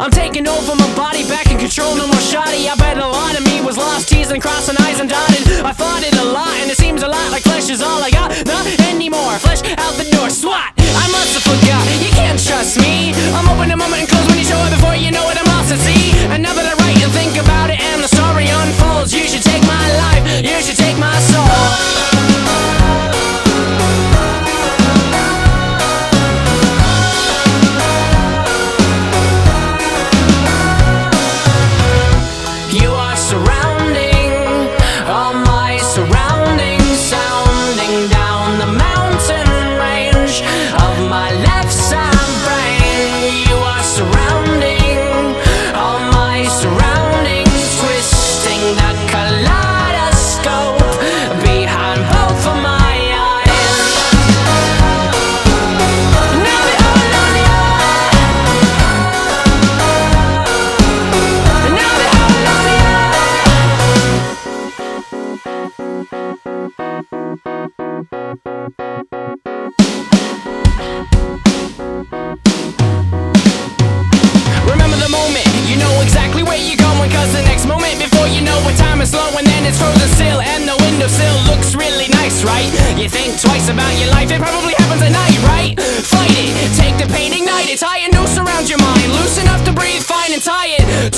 I'm taking over my body, back in control, no more shoddy. I bet a lot of me was lost, teasing, crossing I's and dotted. I fought it a lot, and it seems a lot like flesh is all I got. Not anymore, flesh out the door, swat. I must have forgot, you can't trust me. I'm open a moment right? You think twice about your life, it probably happens at night, right? Fight it, take the pain, ignite it Tie a noose around your mind, loose enough to breathe fine And tie it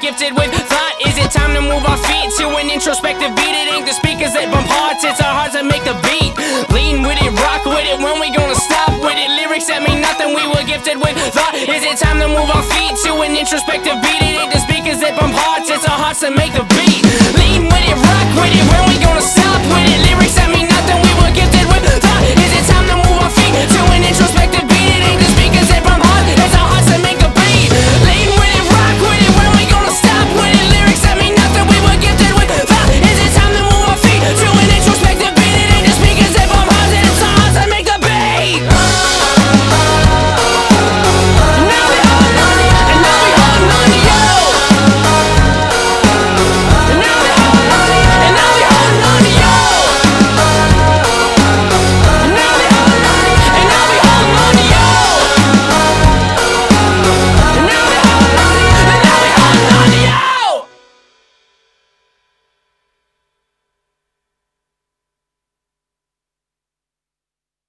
Gifted with thought. Is it time to move our feet to an introspective beat? It ain't the speakers that bump hearts. It's our hearts that make the beat. Lean with it, rock with it. When we gonna stop with it? Lyrics that mean nothing. We were gifted with thought. Is it time to move our feet to an introspective beat? It ain't the speakers that bump hearts. It's our hearts that make the beat. Lean with it, rock with it?